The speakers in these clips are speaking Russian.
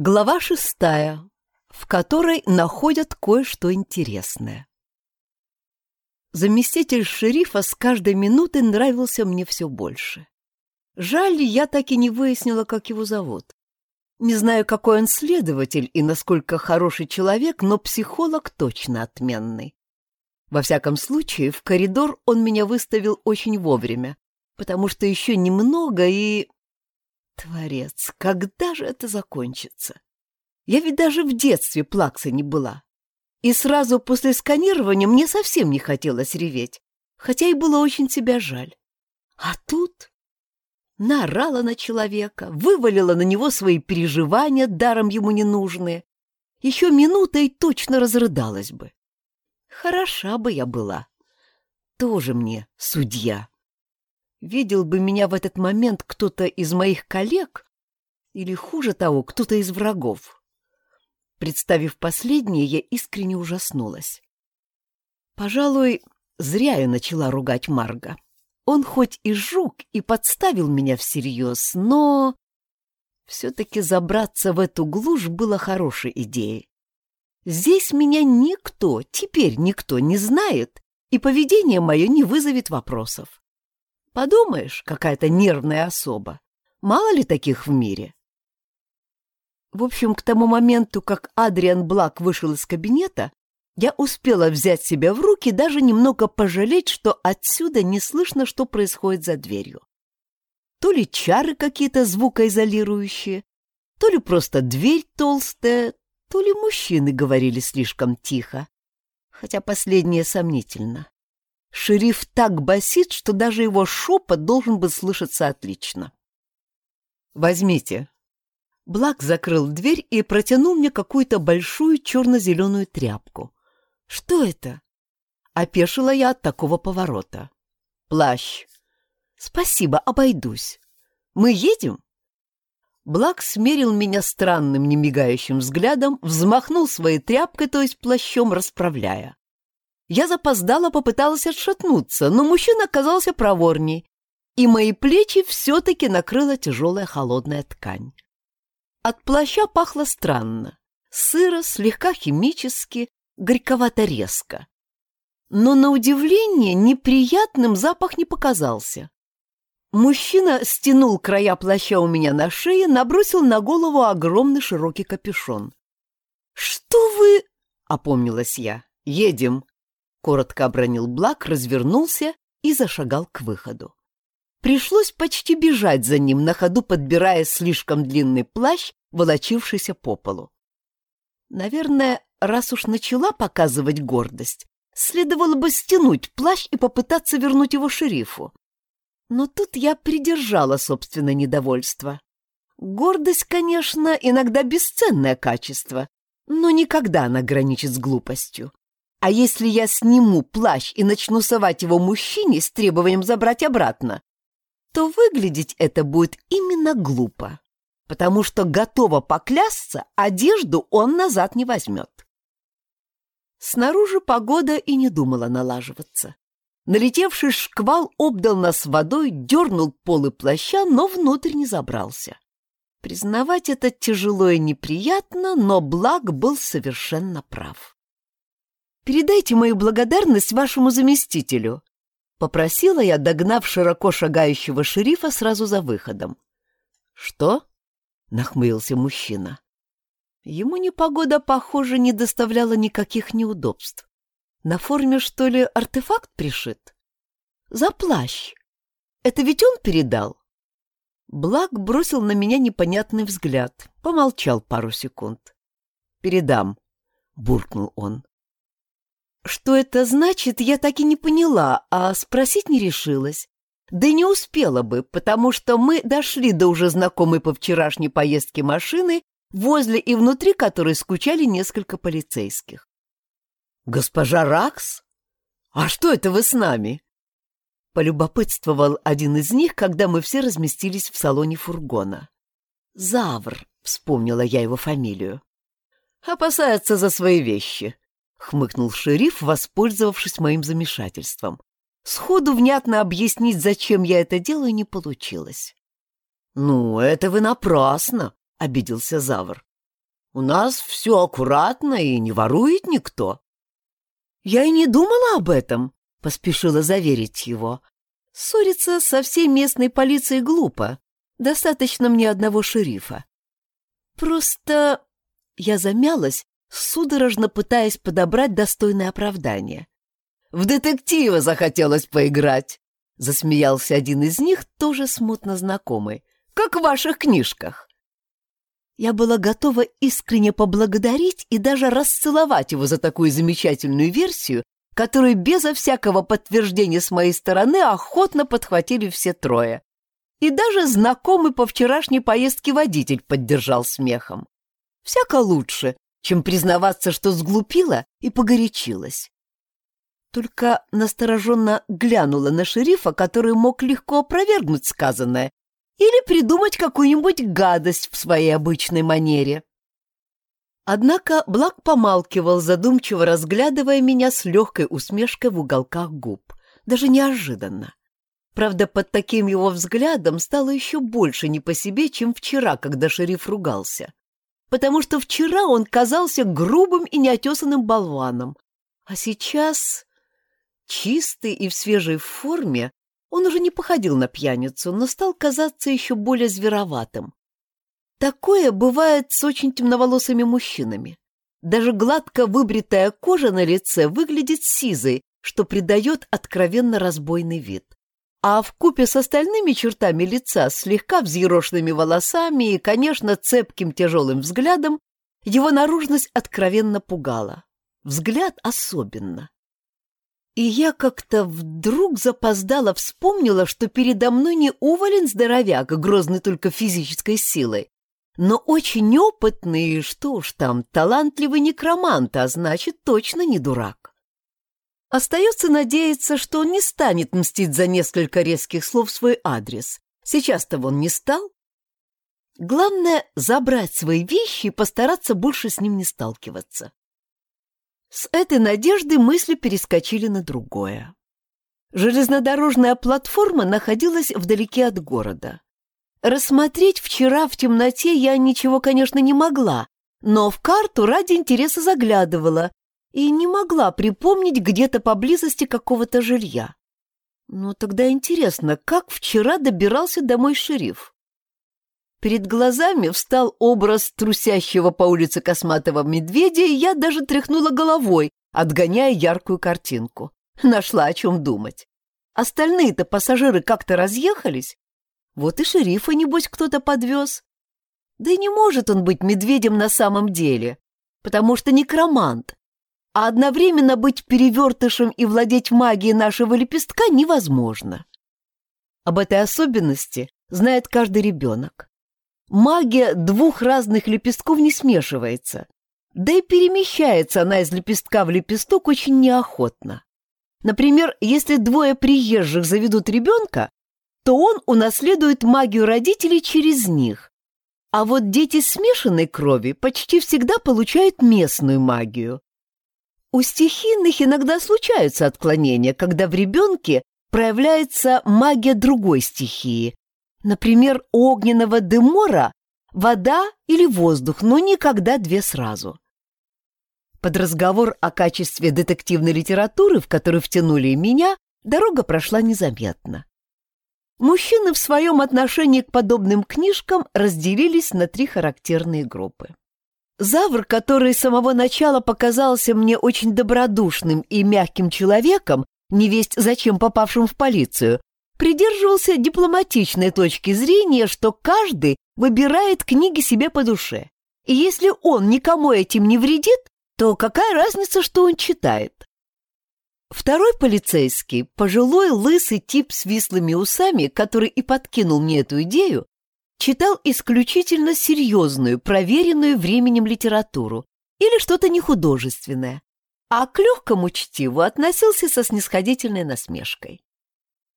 Глава шестая, в которой находят кое-что интересное. Заместитель шерифа с каждой минутой нравился мне все больше. Жаль, я так и не выяснила, как его зовут. Не знаю, какой он следователь и насколько хороший человек, но психолог точно отменный. Во всяком случае, в коридор он меня выставил очень вовремя, потому что еще немного и... Творец, когда же это закончится? Я ведь даже в детстве плакса не была. И сразу после сканирования мне совсем не хотелось реветь, хотя и было очень себя жаль. А тут наорала на человека, вывалила на него свои переживания, даром ему ненужные. Еще минута и точно разрыдалась бы. Хороша бы я была. Тоже мне судья. Видел бы меня в этот момент кто-то из моих коллег или, хуже того, кто-то из врагов. Представив последнее, я искренне ужаснулась. Пожалуй, зря я начала ругать Марга. Он хоть и жук и подставил меня всерьез, но... Все-таки забраться в эту глушь было хорошей идеей. Здесь меня никто, теперь никто не знает, и поведение мое не вызовет вопросов. Подумаешь, какая-то нервная особа. Мало ли таких в мире? В общем, к тому моменту, как Адриан Блак вышел из кабинета, я успела взять себя в руки, даже немного пожалеть, что отсюда не слышно, что происходит за дверью. То ли чары какие-то звукоизолирующие, то ли просто дверь толстая, то ли мужчины говорили слишком тихо, хотя последнее сомнительно. Шериф так басит, что даже его шепот должен был слышаться отлично. «Возьмите». Блак закрыл дверь и протянул мне какую-то большую черно-зеленую тряпку. «Что это?» Опешила я от такого поворота. «Плащ». «Спасибо, обойдусь. Мы едем?» Блак смерил меня странным, немигающим взглядом, взмахнул своей тряпкой, то есть плащом, расправляя. Я запоздала, попыталась отшатнуться, но мужчина оказался проворней, и мои плечи все-таки накрыла тяжелая холодная ткань. От плаща пахло странно, сыро, слегка химически, горьковато-резко. Но, на удивление, неприятным запах не показался. Мужчина стянул края плаща у меня на шее, набросил на голову огромный широкий капюшон. «Что вы...» — опомнилась я. «Едем», — коротко обронил Блак, развернулся и зашагал к выходу. Пришлось почти бежать за ним, на ходу подбирая слишком длинный плащ, волочившийся по полу. Наверное, раз уж начала показывать гордость, следовало бы стянуть плащ и попытаться вернуть его шерифу. Но тут я придержала собственное недовольство. Гордость, конечно, иногда бесценное качество, но никогда она граничит с глупостью. А если я сниму плащ и начну совать его мужчине с требованием забрать обратно, то выглядеть это будет именно глупо потому что готова поклясться, одежду он назад не возьмет. Снаружи погода и не думала налаживаться. Налетевший шквал обдал нас водой, дернул полы плаща, но внутрь не забрался. Признавать это тяжело и неприятно, но Благ был совершенно прав. «Передайте мою благодарность вашему заместителю», — попросила я, догнав широко шагающего шерифа сразу за выходом. «Что?» — нахмурился мужчина. Ему непогода, похоже, не доставляла никаких неудобств. На форме, что ли, артефакт пришит? За плащ. Это ведь он передал? Блак бросил на меня непонятный взгляд, помолчал пару секунд. «Передам», — буркнул он. Что это значит, я так и не поняла, а спросить не решилась. Да не успела бы, потому что мы дошли до уже знакомой по вчерашней поездке машины, возле и внутри которой скучали несколько полицейских. «Госпожа Ракс? А что это вы с нами?» Полюбопытствовал один из них, когда мы все разместились в салоне фургона. «Завр», — вспомнила я его фамилию. «Опасается за свои вещи», — хмыкнул шериф, воспользовавшись моим замешательством. Сходу внятно объяснить, зачем я это делаю, не получилось. «Ну, это вы напрасно», — обиделся Завр. У нас все аккуратно и не ворует никто». «Я и не думала об этом», — поспешила заверить его. «Ссориться со всей местной полицией глупо. Достаточно мне одного шерифа. Просто...» Я замялась, судорожно пытаясь подобрать достойное оправдание. «В детектива захотелось поиграть», — засмеялся один из них, тоже смутно знакомый. «Как в ваших книжках». Я была готова искренне поблагодарить и даже расцеловать его за такую замечательную версию, которую безо всякого подтверждения с моей стороны охотно подхватили все трое. И даже знакомый по вчерашней поездке водитель поддержал смехом. Всяко лучше, чем признаваться, что сглупила и погорячилась. Только настороженно глянула на шерифа, который мог легко опровергнуть сказанное или придумать какую-нибудь гадость в своей обычной манере. Однако Блак помалкивал, задумчиво разглядывая меня с легкой усмешкой в уголках губ. Даже неожиданно. Правда, под таким его взглядом стало еще больше не по себе, чем вчера, когда шериф ругался. Потому что вчера он казался грубым и неотесанным болваном, а сейчас, чистый и в свежей форме, он уже не походил на пьяницу, но стал казаться еще более звероватым. Такое бывает с очень темноволосыми мужчинами. Даже гладко выбритая кожа на лице выглядит сизой, что придает откровенно разбойный вид. А в купе с остальными чертами лица, слегка взъерошенными волосами и, конечно, цепким тяжелым взглядом, его наружность откровенно пугала. Взгляд особенно. И я как-то вдруг запоздала вспомнила, что передо мной не уволен здоровяк, грозный только физической силой, но очень опытный, что уж там, талантливый некромант, а значит, точно не дурак. Остается надеяться, что он не станет мстить за несколько резких слов свой адрес. Сейчас-то он не стал. Главное — забрать свои вещи и постараться больше с ним не сталкиваться. С этой надеждой мысли перескочили на другое. Железнодорожная платформа находилась вдалеке от города. Рассмотреть вчера в темноте я ничего, конечно, не могла, но в карту ради интереса заглядывала и не могла припомнить где-то поблизости какого-то жилья. Ну, тогда интересно, как вчера добирался домой шериф? Перед глазами встал образ трусящего по улице косматого медведя, и я даже тряхнула головой, отгоняя яркую картинку. Нашла о чем думать. Остальные-то пассажиры как-то разъехались, вот и шерифа, небось, кто-то подвез. Да и не может он быть медведем на самом деле, потому что некромант. А одновременно быть перевертышем и владеть магией нашего лепестка невозможно. Об этой особенности знает каждый ребенок. Магия двух разных лепестков не смешивается, да и перемещается она из лепестка в лепесток очень неохотно. Например, если двое приезжих заведут ребенка, то он унаследует магию родителей через них. А вот дети смешанной крови почти всегда получают местную магию. У стихийных иногда случаются отклонения, когда в ребенке проявляется магия другой стихии. Например, огненного демора вода или воздух, но никогда две сразу. Под разговор о качестве детективной литературы, в который втянули меня, дорога прошла незаметно. Мужчины в своем отношении к подобным книжкам разделились на три характерные группы. Завр, который с самого начала показался мне очень добродушным и мягким человеком, невесть зачем попавшим в полицию, придерживался дипломатичной точки зрения, что каждый выбирает книги себе по душе. И если он никому этим не вредит, то какая разница, что он читает? Второй полицейский, пожилой лысый тип с вислыми усами, который и подкинул мне эту идею, читал исключительно серьезную, проверенную временем литературу или что-то нехудожественное, а к легкому чтиву относился со снисходительной насмешкой.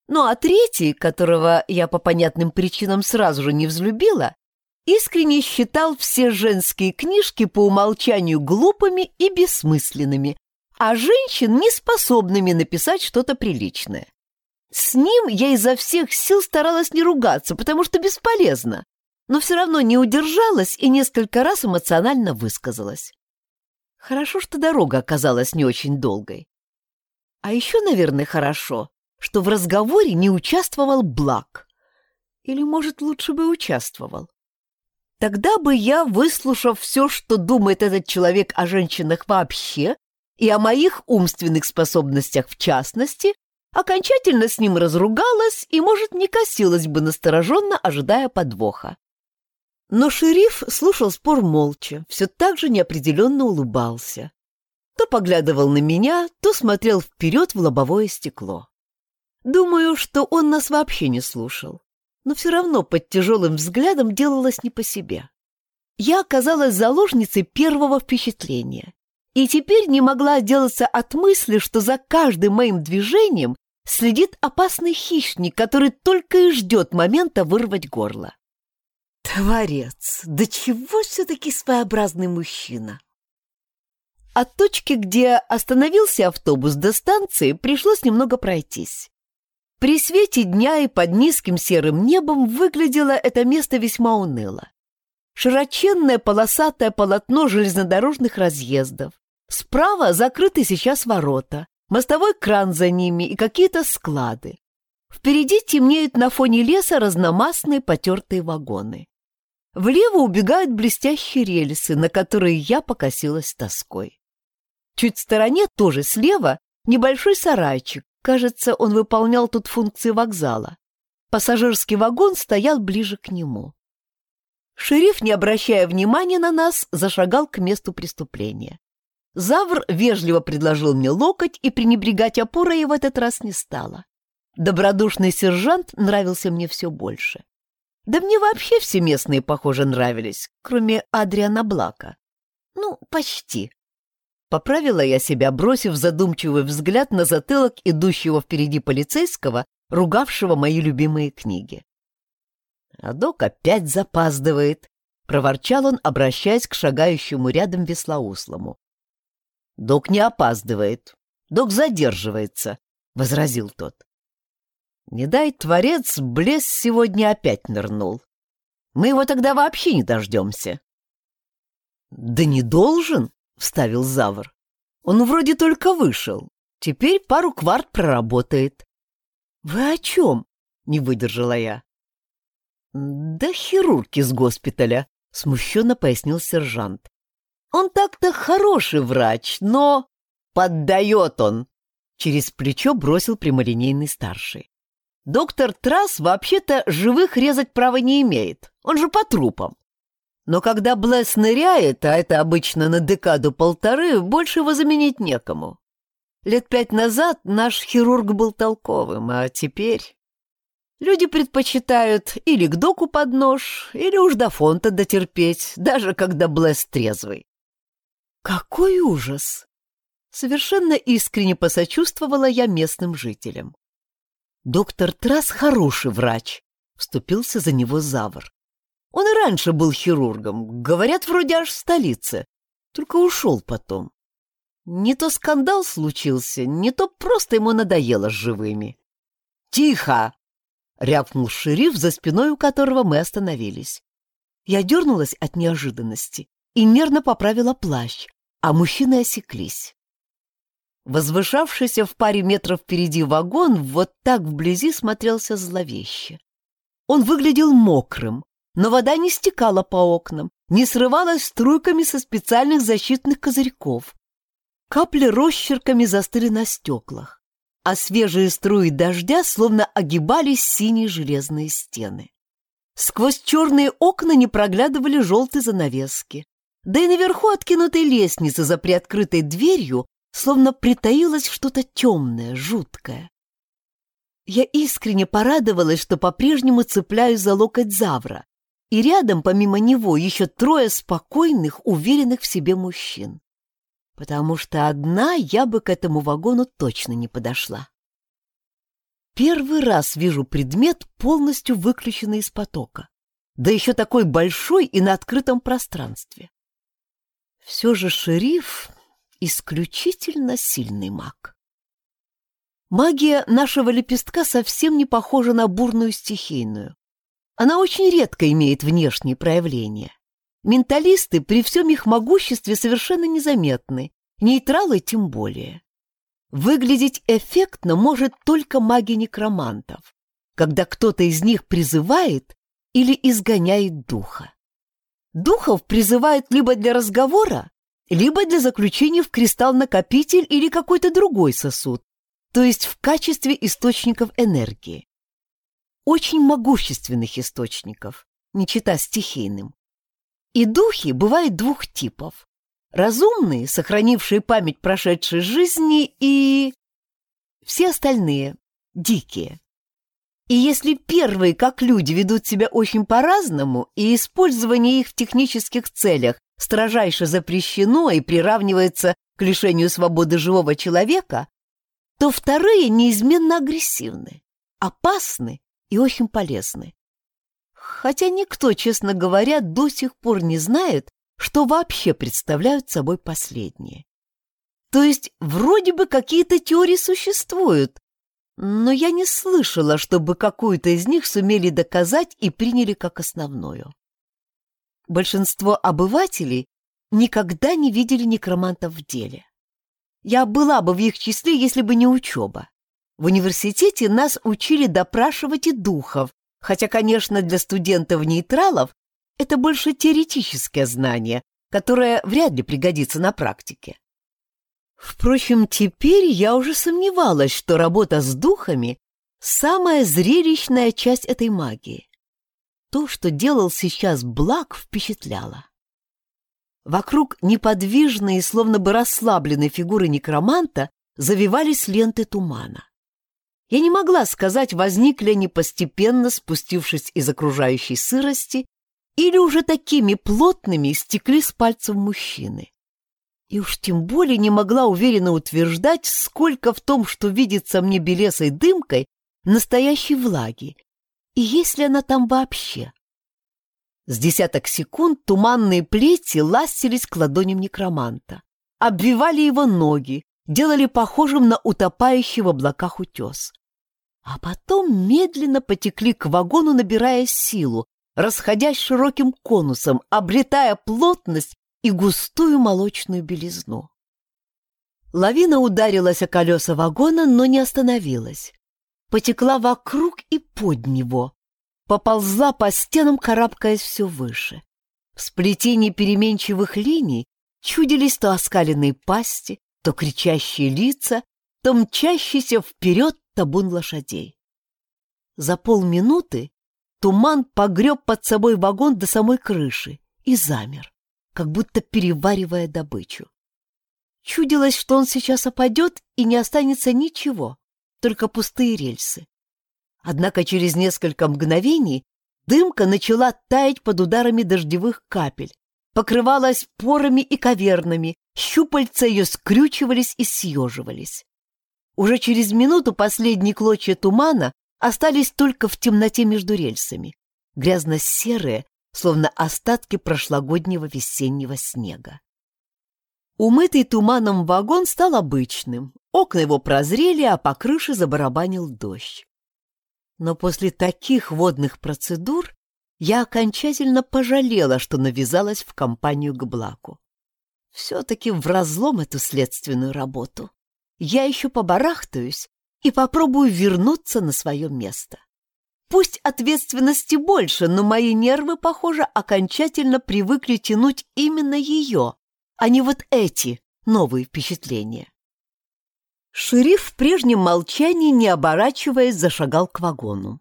Ну а третий, которого я по понятным причинам сразу же не взлюбила, искренне считал все женские книжки по умолчанию глупыми и бессмысленными, а женщин неспособными написать что-то приличное. С ним я изо всех сил старалась не ругаться, потому что бесполезно. но все равно не удержалась и несколько раз эмоционально высказалась. Хорошо, что дорога оказалась не очень долгой. А еще, наверное, хорошо, что в разговоре не участвовал Блак. Или, может, лучше бы участвовал. Тогда бы я, выслушав все, что думает этот человек о женщинах вообще и о моих умственных способностях в частности, окончательно с ним разругалась и, может, не косилась бы настороженно, ожидая подвоха. Но шериф слушал спор молча, все так же неопределенно улыбался. То поглядывал на меня, то смотрел вперед в лобовое стекло. Думаю, что он нас вообще не слушал, но все равно под тяжелым взглядом делалось не по себе. Я оказалась заложницей первого впечатления и теперь не могла отделаться от мысли, что за каждым моим движением следит опасный хищник, который только и ждет момента вырвать горло. Творец, да чего все-таки своеобразный мужчина? От точки, где остановился автобус до станции, пришлось немного пройтись. При свете дня и под низким серым небом выглядело это место весьма уныло. Широченное полосатое полотно железнодорожных разъездов. Справа закрыты сейчас ворота, мостовой кран за ними и какие-то склады. Впереди темнеют на фоне леса разномастные потертые вагоны. Влево убегают блестящие рельсы, на которые я покосилась тоской. Чуть в стороне, тоже слева, небольшой сарайчик. Кажется, он выполнял тут функции вокзала. Пассажирский вагон стоял ближе к нему. Шериф, не обращая внимания на нас, зашагал к месту преступления. Завр вежливо предложил мне локоть, и пренебрегать опорой в этот раз не стала. Добродушный сержант нравился мне все больше. Да мне вообще все местные, похоже, нравились, кроме Адриана Блака. Ну, почти. Поправила я себя, бросив задумчивый взгляд на затылок идущего впереди полицейского, ругавшего мои любимые книги. А опять запаздывает, проворчал он, обращаясь к шагающему рядом веслоуслому. Док не опаздывает, док задерживается, возразил тот. Не дай творец, блес сегодня опять нырнул. Мы его тогда вообще не дождемся. Да не должен, вставил Завр. Он вроде только вышел. Теперь пару кварт проработает. Вы о чем? Не выдержала я. Да хирург из госпиталя, смущенно пояснил сержант. Он так-то хороший врач, но... Поддает он! Через плечо бросил прямолинейный старший. Доктор Трасс вообще-то живых резать права не имеет, он же по трупам. Но когда Блесс ныряет, а это обычно на декаду-полторы, больше его заменить некому. Лет пять назад наш хирург был толковым, а теперь... Люди предпочитают или к доку под нож, или уж до фонта дотерпеть, даже когда Блесс трезвый. Какой ужас! Совершенно искренне посочувствовала я местным жителям. Доктор Трас хороший врач, вступился за него Завр. Он и раньше был хирургом, говорят, вроде аж в столице, только ушел потом. Не то скандал случился, не то просто ему надоело с живыми. «Тихо!» — рявкнул шериф, за спиной у которого мы остановились. Я дернулась от неожиданности и нервно поправила плащ, а мужчины осеклись. Возвышавшийся в паре метров впереди вагон вот так вблизи смотрелся зловеще. Он выглядел мокрым, но вода не стекала по окнам, не срывалась струйками со специальных защитных козырьков. Капли росчерками застыли на стеклах, а свежие струи дождя словно огибались синие железные стены. Сквозь черные окна не проглядывали желтые занавески, да и наверху откинутой лестницы за приоткрытой дверью словно притаилось что-то темное, жуткое. Я искренне порадовалась, что по-прежнему цепляюсь за локоть Завра, и рядом, помимо него, еще трое спокойных, уверенных в себе мужчин. Потому что одна я бы к этому вагону точно не подошла. Первый раз вижу предмет, полностью выключенный из потока, да еще такой большой и на открытом пространстве. Все же шериф исключительно сильный маг. Магия нашего лепестка совсем не похожа на бурную стихийную. Она очень редко имеет внешние проявления. Менталисты при всем их могуществе совершенно незаметны, нейтралы тем более. Выглядеть эффектно может только магия некромантов, когда кто-то из них призывает или изгоняет духа. Духов призывают либо для разговора, либо для заключения в кристалл-накопитель или какой-то другой сосуд, то есть в качестве источников энергии. Очень могущественных источников, не чита стихийным. И духи бывают двух типов. Разумные, сохранившие память прошедшей жизни, и... Все остальные, дикие. И если первые, как люди, ведут себя очень по-разному, и использование их в технических целях строжайше запрещено и приравнивается к лишению свободы живого человека, то вторые неизменно агрессивны, опасны и очень полезны. Хотя никто, честно говоря, до сих пор не знает, что вообще представляют собой последние. То есть вроде бы какие-то теории существуют, но я не слышала, чтобы какую-то из них сумели доказать и приняли как основную. Большинство обывателей никогда не видели некромантов в деле. Я была бы в их числе, если бы не учеба. В университете нас учили допрашивать и духов, хотя, конечно, для студентов-нейтралов это больше теоретическое знание, которое вряд ли пригодится на практике. Впрочем, теперь я уже сомневалась, что работа с духами — самая зрелищная часть этой магии. То, что делал сейчас Блак, впечатляло. Вокруг неподвижные, словно бы расслабленной фигуры некроманта завивались ленты тумана. Я не могла сказать, возникли они постепенно, спустившись из окружающей сырости, или уже такими плотными стекли с пальцев мужчины и уж тем более не могла уверенно утверждать, сколько в том, что видится мне белесой дымкой, настоящей влаги, и есть ли она там вообще. С десяток секунд туманные плети ластились к ладоням некроманта, обвивали его ноги, делали похожим на утопающий в облаках утес. А потом медленно потекли к вагону, набирая силу, расходясь широким конусом, обретая плотность и густую молочную белизну. Лавина ударилась о колеса вагона, но не остановилась. Потекла вокруг и под него. Поползла по стенам, карабкаясь все выше. В сплетении переменчивых линий чудились то оскаленные пасти, то кричащие лица, то мчащийся вперед табун лошадей. За полминуты туман погреб под собой вагон до самой крыши и замер как будто переваривая добычу. Чудилось, что он сейчас опадет и не останется ничего, только пустые рельсы. Однако через несколько мгновений дымка начала таять под ударами дождевых капель, покрывалась порами и кавернами, щупальца ее скрючивались и съеживались. Уже через минуту последние клочья тумана остались только в темноте между рельсами, грязно-серые, словно остатки прошлогоднего весеннего снега. Умытый туманом вагон стал обычным, окна его прозрели, а по крыше забарабанил дождь. Но после таких водных процедур я окончательно пожалела, что навязалась в компанию к Блаку. Все-таки в разлом эту следственную работу. Я еще побарахтаюсь и попробую вернуться на свое место. Пусть ответственности больше, но мои нервы, похоже, окончательно привыкли тянуть именно ее, а не вот эти новые впечатления. Шериф в прежнем молчании, не оборачиваясь, зашагал к вагону.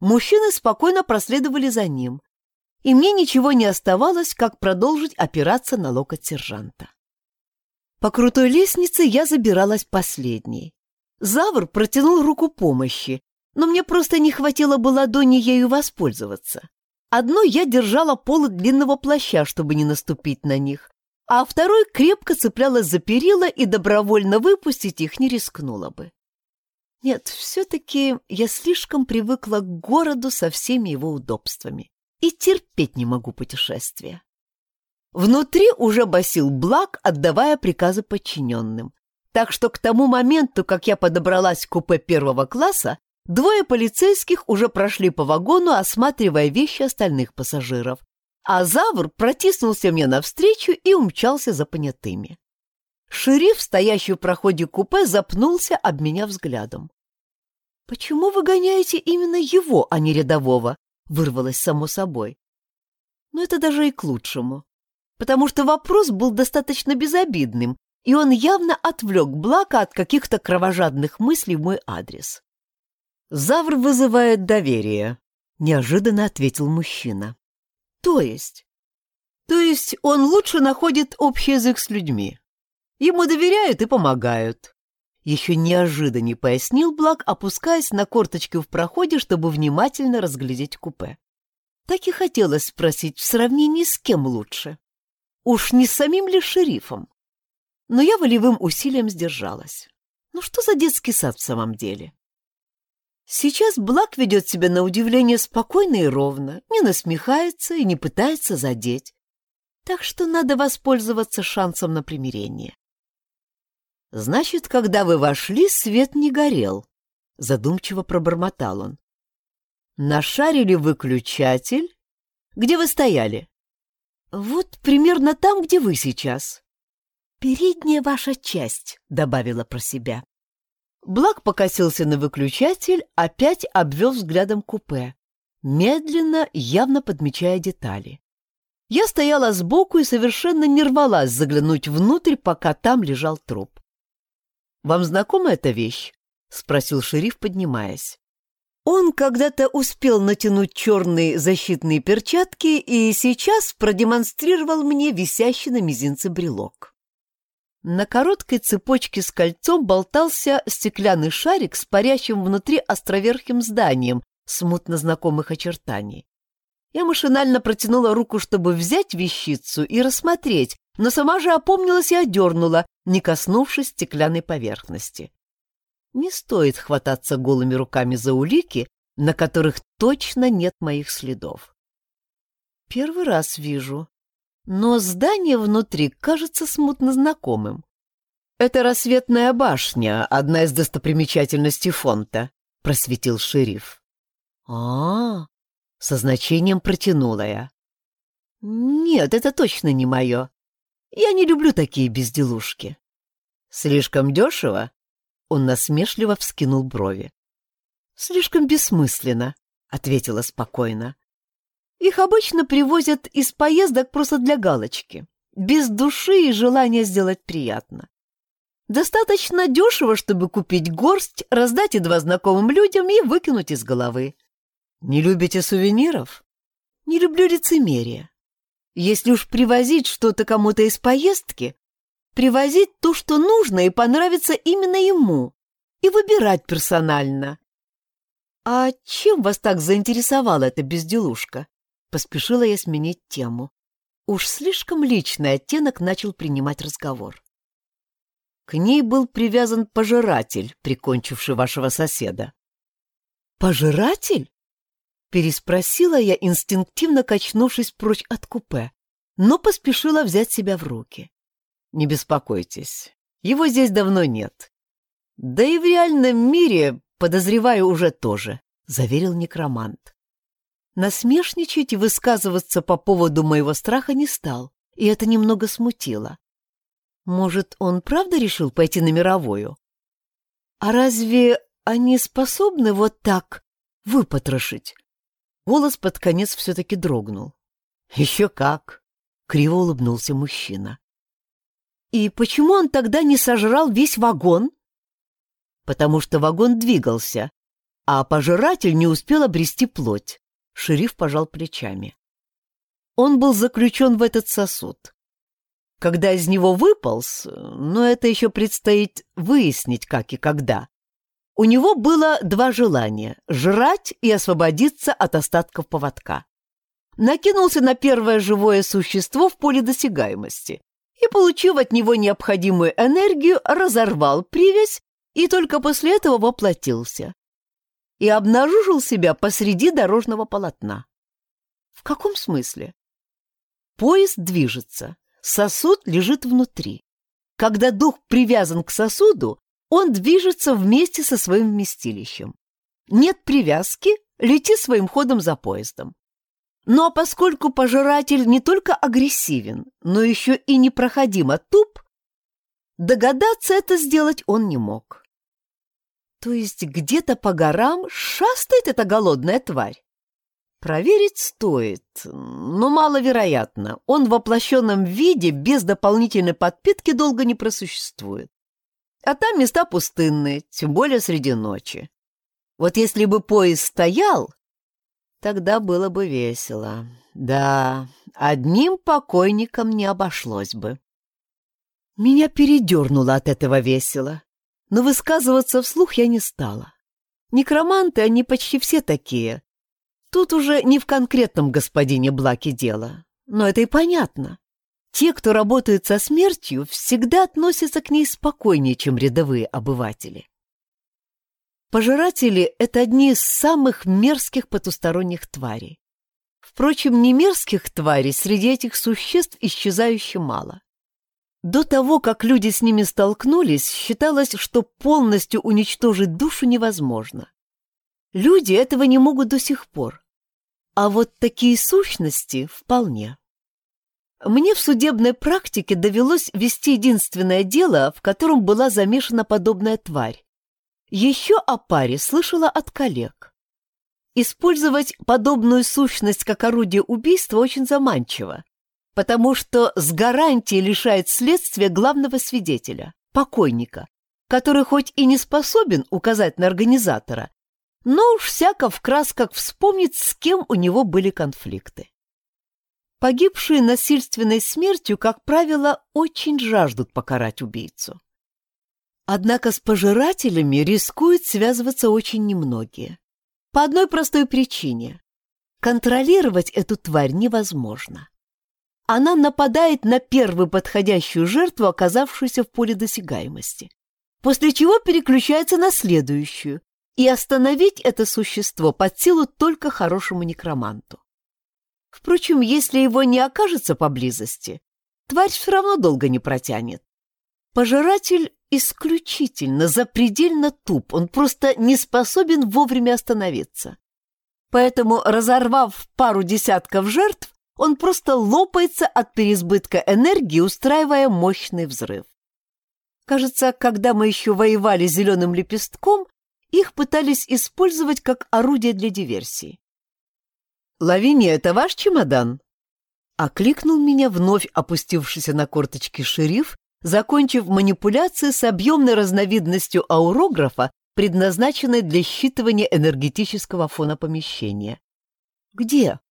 Мужчины спокойно проследовали за ним, и мне ничего не оставалось, как продолжить опираться на локоть сержанта. По крутой лестнице я забиралась последней. Завр протянул руку помощи, но мне просто не хватило бы ладони ею воспользоваться. Одной я держала полы длинного плаща, чтобы не наступить на них, а второй крепко цеплялась за перила и добровольно выпустить их не рискнула бы. Нет, все-таки я слишком привыкла к городу со всеми его удобствами и терпеть не могу путешествия. Внутри уже басил Блак, отдавая приказы подчиненным. Так что к тому моменту, как я подобралась к купе первого класса, Двое полицейских уже прошли по вагону, осматривая вещи остальных пассажиров, а Завр протиснулся мне навстречу и умчался за понятыми. Шериф, стоящий в проходе купе, запнулся, об меня взглядом. «Почему вы гоняете именно его, а не рядового?» — вырвалось само собой. Но это даже и к лучшему, потому что вопрос был достаточно безобидным, и он явно отвлек Блака от каких-то кровожадных мыслей в мой адрес. «Завр вызывает доверие», — неожиданно ответил мужчина. «То есть?» «То есть он лучше находит общий язык с людьми. Ему доверяют и помогают. Еще неожиданнее пояснил Блак, опускаясь на корточки в проходе, чтобы внимательно разглядеть купе. Так и хотелось спросить, в сравнении с кем лучше. Уж не с самим ли шерифом? Но я волевым усилием сдержалась. Ну что за детский сад в самом деле? Сейчас Блак ведет себя на удивление спокойно и ровно, не насмехается и не пытается задеть. Так что надо воспользоваться шансом на примирение. «Значит, когда вы вошли, свет не горел», — задумчиво пробормотал он. «Нашарили выключатель? Где вы стояли?» «Вот примерно там, где вы сейчас». «Передняя ваша часть», — добавила про себя. Блак покосился на выключатель, опять обвел взглядом купе, медленно, явно подмечая детали. Я стояла сбоку и совершенно не рвалась заглянуть внутрь, пока там лежал труп. Вам знакома эта вещь?» — спросил шериф, поднимаясь. Он когда-то успел натянуть черные защитные перчатки и сейчас продемонстрировал мне висящий на мизинце брелок. На короткой цепочке с кольцом болтался стеклянный шарик с парящим внутри островерхим зданием смутно знакомых очертаний. Я машинально протянула руку, чтобы взять вещицу и рассмотреть, но сама же опомнилась и одернула, не коснувшись стеклянной поверхности. Не стоит хвататься голыми руками за улики, на которых точно нет моих следов. Первый раз вижу, но здание внутри кажется смутно знакомым. Это рассветная башня, одна из достопримечательностей фонта, просветил шериф. А, со значением протянула я. Нет, это точно не мое. Я не люблю такие безделушки. Слишком дешево? Он насмешливо вскинул брови. Слишком бессмысленно, ответила спокойно. Их обычно привозят из поездок просто для галочки, без души и желания сделать приятно. Достаточно дешево, чтобы купить горсть, раздать едва знакомым людям и выкинуть из головы. Не любите сувениров? Не люблю лицемерие. Если уж привозить что-то кому-то из поездки, привозить то, что нужно и понравится именно ему, и выбирать персонально. «А чем вас так заинтересовала эта безделушка?» Поспешила я сменить тему. Уж слишком личный оттенок начал принимать разговор. К ней был привязан пожиратель, прикончивший вашего соседа. «Пожиратель?» Переспросила я, инстинктивно качнувшись прочь от купе, но поспешила взять себя в руки. Не беспокойтесь, его здесь давно нет. Да и в реальном мире, подозреваю, уже тоже, заверил некромант. Насмешничать и высказываться по поводу моего страха не стал, и это немного смутило. Может, он правда решил пойти на мировую? А разве они способны вот так выпотрошить? Голос под конец все-таки дрогнул. «Еще как!» — криво улыбнулся мужчина. «И почему он тогда не сожрал весь вагон?» «Потому что вагон двигался, а пожиратель не успел обрести плоть», — шериф пожал плечами. Он был заключен в этот сосуд. Когда из него выполз, но это еще предстоит выяснить, как и когда, у него было два желания — жрать и освободиться от остатков поводка. Накинулся на первое живое существо в поле досягаемости и, получив от него необходимую энергию, разорвал привязь и только после этого воплотился. И обнаружил себя посреди дорожного полотна. В каком смысле? Поезд движется, сосуд лежит внутри. Когда дух привязан к сосуду, он движется вместе со своим вместилищем. Нет привязки, лети своим ходом за поездом. Но поскольку пожиратель не только агрессивен, но еще и непроходимо туп, догадаться это сделать он не мог. То есть где-то по горам шастает эта голодная тварь? Проверить стоит, но маловероятно. Он в воплощенном виде без дополнительной подпитки долго не просуществует. А там места пустынные, тем более среди ночи. Вот если бы поезд стоял, тогда было бы весело. Да, одним покойником не обошлось бы. Меня передернуло от этого весело, но высказываться вслух я не стала. Некроманты, они почти все такие. Тут уже не в конкретном господине Блаке дело, но это и понятно. Те, кто работает со смертью, всегда относятся к ней спокойнее, чем рядовые обыватели. Пожиратели — это одни из самых мерзких потусторонних тварей. Впрочем, не мерзких тварей среди этих существ исчезающе мало. До того, как люди с ними столкнулись, считалось, что полностью уничтожить душу невозможно. Люди этого не могут до сих пор. А вот такие сущности вполне. Мне в судебной практике довелось вести единственное дело, в котором была замешана подобная тварь. Еще о паре слышала от коллег. Использовать подобную сущность как орудие убийства очень заманчиво, потому что с гарантией лишает следствия главного свидетеля, покойника, который хоть и не способен указать на организатора, но уж всяко в красках вспомнит, с кем у него были конфликты. Погибшие насильственной смертью, как правило, очень жаждут покарать убийцу. Однако с пожирателями рискуют связываться очень немногие. По одной простой причине. Контролировать эту тварь невозможно. Она нападает на первую подходящую жертву, оказавшуюся в поле досягаемости, после чего переключается на следующую, и остановить это существо под силу только хорошему некроманту. Впрочем, если его не окажется поблизости, тварь все равно долго не протянет. Пожиратель исключительно, запредельно туп, он просто не способен вовремя остановиться. Поэтому, разорвав пару десятков жертв, он просто лопается от переизбытка энергии, устраивая мощный взрыв. Кажется, когда мы еще воевали зеленым лепестком, их пытались использовать как орудие для диверсии. «Лавиния, это ваш чемодан?» Окликнул меня вновь опустившийся на корточки шериф, закончив манипуляции с объемной разновидностью аурографа, предназначенной для считывания энергетического фона помещения. «Где?» —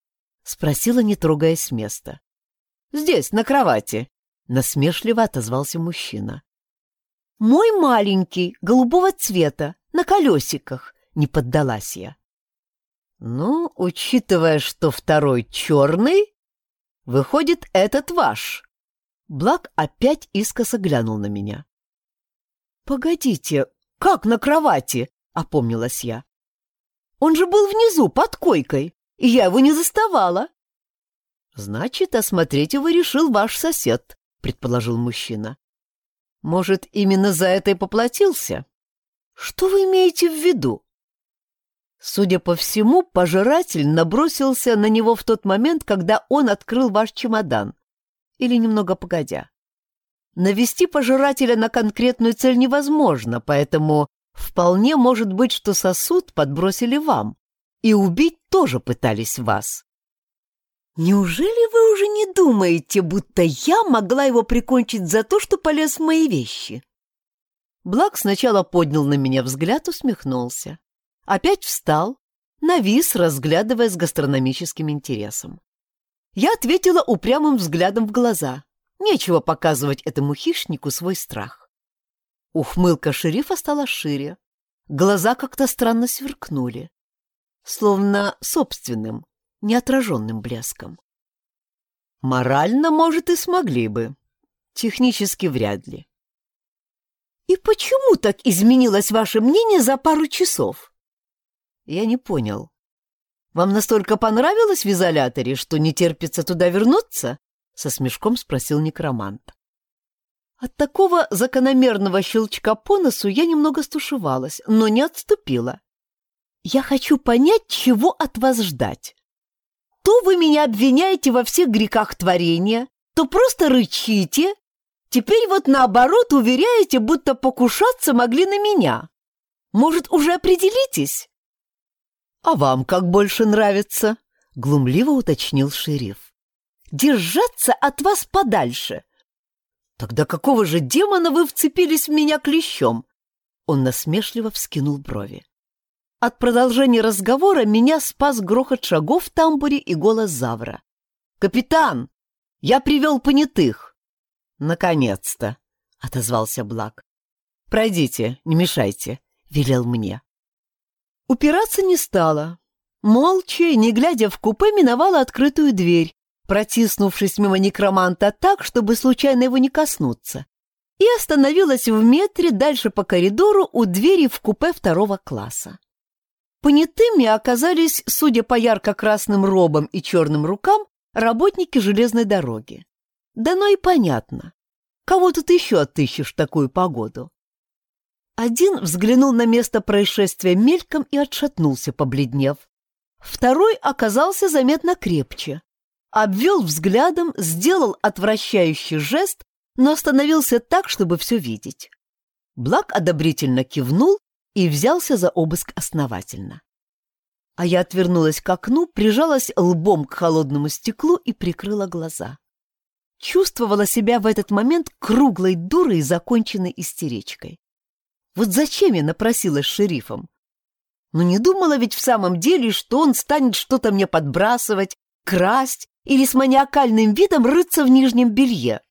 спросила, не трогаясь с места. «Здесь, на кровати», — насмешливо отозвался мужчина. «Мой маленький, голубого цвета, на колесиках», — не поддалась я. Ну, учитывая, что второй черный, выходит, этот ваш. Блак опять искоса глянул на меня. «Погодите, как на кровати?» — опомнилась я. «Он же был внизу, под койкой, я его не заставала». «Значит, осмотреть его решил ваш сосед», — предположил мужчина. «Может, именно за это и поплатился?» «Что вы имеете в виду?» Судя по всему, пожиратель набросился на него в тот момент, когда он открыл ваш чемодан. Или немного погодя. Навести пожирателя на конкретную цель невозможно, поэтому вполне может быть, что сосуд подбросили вам. И убить тоже пытались вас. Неужели вы уже не думаете, будто я могла его прикончить за то, что полез в мои вещи? Блак сначала поднял на меня взгляд, усмехнулся. Опять встал, навис, разглядывая с гастрономическим интересом. Я ответила упрямым взглядом в глаза. Нечего показывать этому хищнику свой страх. Ухмылка шерифа стала шире. Глаза как-то странно сверкнули. Словно собственным, неотраженным блеском. Морально, может, и смогли бы. Технически вряд ли. «И почему так изменилось ваше мнение за пару часов?» Я не понял. Вам настолько понравилось в изоляторе, что не терпится туда вернуться? Со смешком спросил некромант. От такого закономерного щелчка по носу я немного стушевалась, но не отступила. Я хочу понять, чего от вас ждать. То вы меня обвиняете во всех грехах творения, то просто рычите. Теперь вот наоборот уверяете, будто покушаться могли на меня. Может, уже определитесь? А вам как больше нравится? Глумливо уточнил шериф. Держаться от вас подальше. Тогда какого же демона вы вцепились в меня клещом? Он насмешливо вскинул брови. От продолжения разговора меня спас грохот шагов в тамбуре и голос Завра. «Капитан, я привел понятых!» «Наконец-то!» — отозвался Блак. «Пройдите, не мешайте», — велел мне. Упираться не стала. Молча, не глядя в купе, миновала открытую дверь, протиснувшись мимо некроманта так, чтобы случайно его не коснуться, и остановилась в метре дальше по коридору у двери в купе второго класса. Понятыми оказались, судя по ярко-красным робам и черным рукам, работники железной дороги. Да ну и понятно. Кого тут еще отыщешь в такую погоду? Один взглянул на место происшествия мельком и отшатнулся, побледнев. Второй оказался заметно крепче. Обвел взглядом, сделал отвращающий жест, но остановился так, чтобы все видеть. Блак одобрительно кивнул и взялся за обыск основательно. А я отвернулась к окну, прижалась лбом к холодному стеклу и прикрыла глаза. Чувствовала себя в этот момент круглой дурой, законченной истеричкой. Вот зачем я напросилась шерифом? Но ну, не думала ведь в самом деле, что он станет что-то мне подбрасывать, красть или с маниакальным видом рыться в нижнем белье.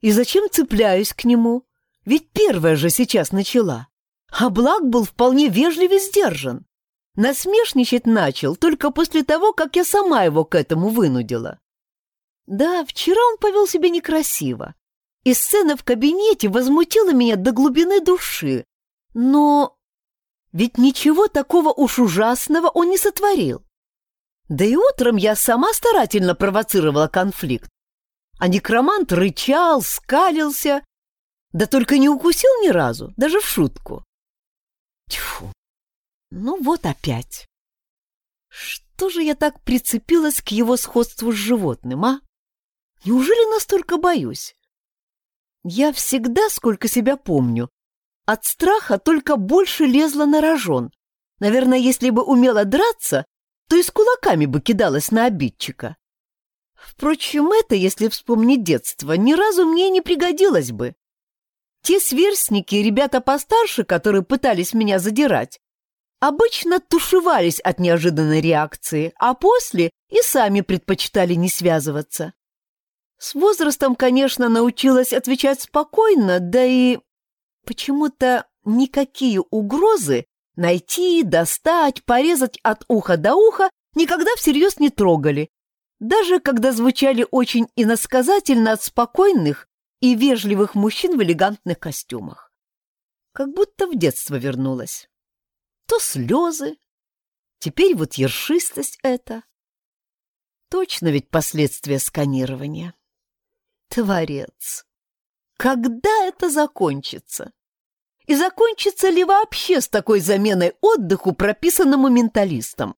И зачем цепляюсь к нему? Ведь первая же сейчас начала. А Блак был вполне вежлив и сдержан. Насмешничать начал только после того, как я сама его к этому вынудила. Да, вчера он повел себя некрасиво, и сцена в кабинете возмутила меня до глубины души. Но ведь ничего такого уж ужасного он не сотворил. Да и утром я сама старательно провоцировала конфликт. А некромант рычал, скалился, да только не укусил ни разу, даже в шутку. Тьфу, ну вот опять. Что же я так прицепилась к его сходству с животным, а? Неужели настолько боюсь? Я всегда, сколько себя помню, от страха только больше лезла на рожон. Наверное, если бы умела драться, то и с кулаками бы кидалась на обидчика. Впрочем, это, если вспомнить детство, ни разу мне не пригодилось бы. Те сверстники ребята постарше, которые пытались меня задирать, обычно тушевались от неожиданной реакции, а после и сами предпочитали не связываться. С возрастом, конечно, научилась отвечать спокойно, да и почему-то никакие угрозы найти, достать, порезать от уха до уха никогда всерьез не трогали, даже когда звучали очень иносказательно от спокойных и вежливых мужчин в элегантных костюмах. Как будто в детство вернулась. То слезы, теперь вот ершистость это. Точно ведь последствия сканирования. Творец, когда это закончится? И закончится ли вообще с такой заменой отдыху, прописанному менталистом?